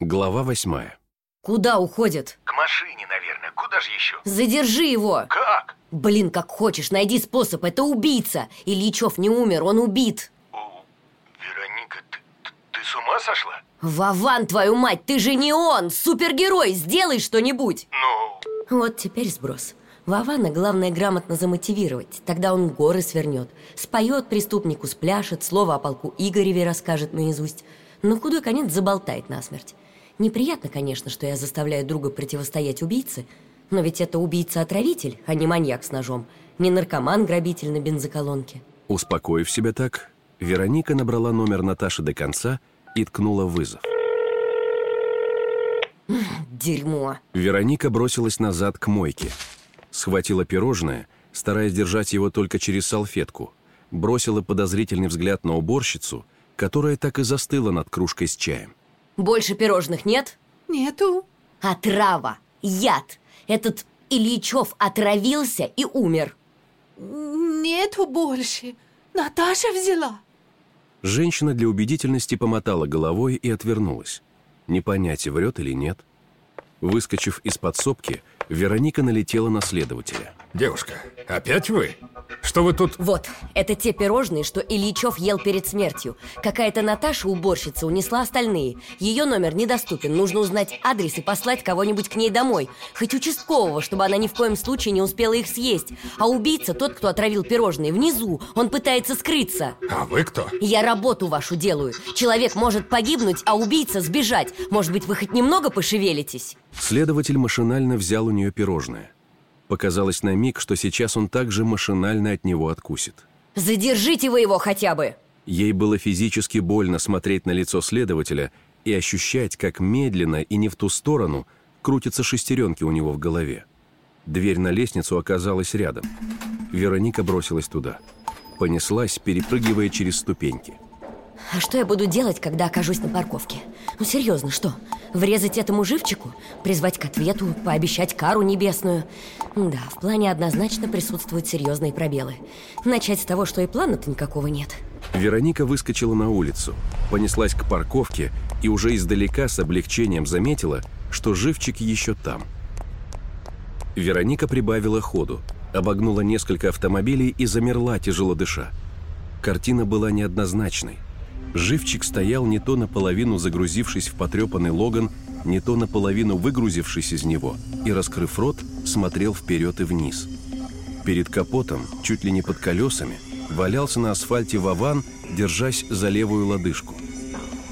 Глава восьмая. Куда уходит? К машине, наверное. Куда же еще? Задержи его! Как? Блин, как хочешь, найди способ, это убийца. Ильичев не умер, он убит. О, Вероника, ты, ты, ты с ума сошла? Вован, твою мать, ты же не он! Супергерой, сделай что-нибудь! Ну, Вот теперь сброс. Вована главное грамотно замотивировать, тогда он горы свернет. Споет преступнику, спляшет, слово о полку Игореве расскажет наизусть. Но худой конец заболтает насмерть. Неприятно, конечно, что я заставляю друга противостоять убийце, но ведь это убийца-отравитель, а не маньяк с ножом, не наркоман-грабитель на бензоколонке. Успокоив себя так, Вероника набрала номер Наташи до конца и ткнула вызов. Дерьмо. Вероника бросилась назад к мойке. Схватила пирожное, стараясь держать его только через салфетку. Бросила подозрительный взгляд на уборщицу, которая так и застыла над кружкой с чаем. Больше пирожных нет? Нету. Отрава, яд. Этот Ильичев отравился и умер. Нету больше. Наташа взяла. Женщина для убедительности помотала головой и отвернулась. Не понять, врет или нет. Выскочив из подсобки, Вероника налетела на следователя. Девушка, опять вы? Что вы тут... Вот, это те пирожные, что Ильичев ел перед смертью. Какая-то Наташа, уборщица, унесла остальные. Ее номер недоступен. Нужно узнать адрес и послать кого-нибудь к ней домой. Хоть участкового, чтобы она ни в коем случае не успела их съесть. А убийца, тот, кто отравил пирожные, внизу. Он пытается скрыться. А вы кто? Я работу вашу делаю. Человек может погибнуть, а убийца сбежать. Может быть, вы хоть немного пошевелитесь? Следователь машинально взял у нее пирожное. Показалось на миг, что сейчас он также машинально от него откусит. Задержите вы его хотя бы! Ей было физически больно смотреть на лицо следователя и ощущать, как медленно и не в ту сторону крутятся шестеренки у него в голове. Дверь на лестницу оказалась рядом. Вероника бросилась туда. Понеслась, перепрыгивая через ступеньки. А что я буду делать, когда окажусь на парковке? Ну, серьезно, что? Врезать этому живчику? Призвать к ответу? Пообещать кару небесную? Да, в плане однозначно присутствуют серьезные пробелы. Начать с того, что и плана-то никакого нет. Вероника выскочила на улицу, понеслась к парковке и уже издалека с облегчением заметила, что живчик еще там. Вероника прибавила ходу, обогнула несколько автомобилей и замерла, тяжело дыша. Картина была неоднозначной. Живчик стоял не то наполовину загрузившись в потрепанный Логан, не то наполовину выгрузившись из него и, раскрыв рот, смотрел вперед и вниз. Перед капотом, чуть ли не под колесами, валялся на асфальте Вован, держась за левую лодыжку.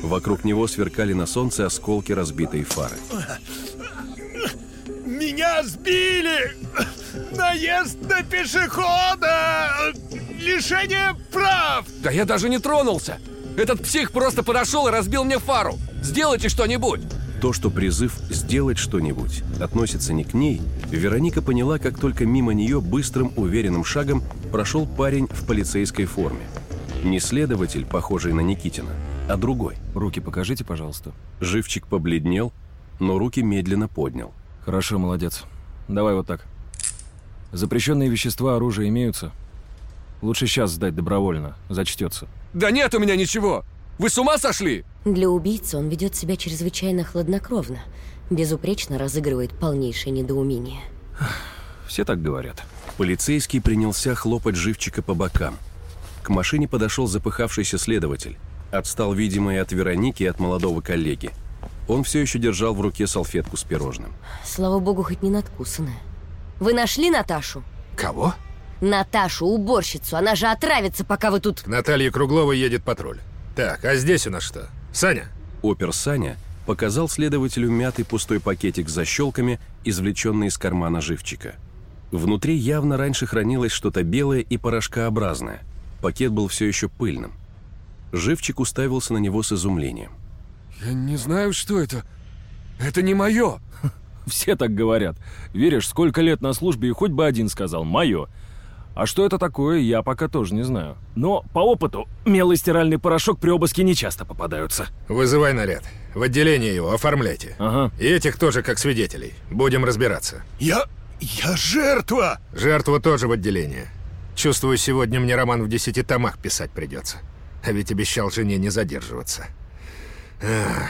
Вокруг него сверкали на солнце осколки разбитой фары. меня сбили! Наезд на пешехода! Лишение прав! Да я даже не тронулся! Этот псих просто подошел и разбил мне фару! Сделайте что-нибудь! То, что призыв «сделать что-нибудь» относится не к ней, Вероника поняла, как только мимо нее быстрым, уверенным шагом прошел парень в полицейской форме. Не следователь, похожий на Никитина, а другой. Руки покажите, пожалуйста. Живчик побледнел, но руки медленно поднял. Хорошо, молодец. Давай вот так. Запрещенные вещества, оружие имеются. Лучше сейчас сдать добровольно, зачтется. Да нет у меня ничего! Вы с ума сошли? Для убийцы он ведет себя чрезвычайно хладнокровно. Безупречно разыгрывает полнейшее недоумение. Все так говорят. Полицейский принялся хлопать живчика по бокам. К машине подошел запыхавшийся следователь. Отстал, видимо, и от Вероники, и от молодого коллеги. Он все еще держал в руке салфетку с пирожным. Слава богу, хоть не надкусанная. Вы нашли Наташу? Кого? Наташу, уборщицу. Она же отравится, пока вы тут... К Наталье Кругловой едет патруль. Так, а здесь у нас что? Саня? Опер Саня показал следователю мятый пустой пакетик с защелками, извлеченный из кармана живчика. Внутри явно раньше хранилось что-то белое и порошкообразное. Пакет был все еще пыльным. Живчик уставился на него с изумлением. Я не знаю, что это. Это не мое. Все так говорят. Веришь, сколько лет на службе, и хоть бы один сказал «моё». А что это такое, я пока тоже не знаю. Но по опыту, мелый стиральный порошок при обыске не часто попадаются. Вызывай наряд. В отделение его оформляйте. Ага. И этих тоже как свидетелей. Будем разбираться. Я... я жертва! Жертву тоже в отделение. Чувствую, сегодня мне роман в десяти томах писать придется. А ведь обещал жене не задерживаться. Ах.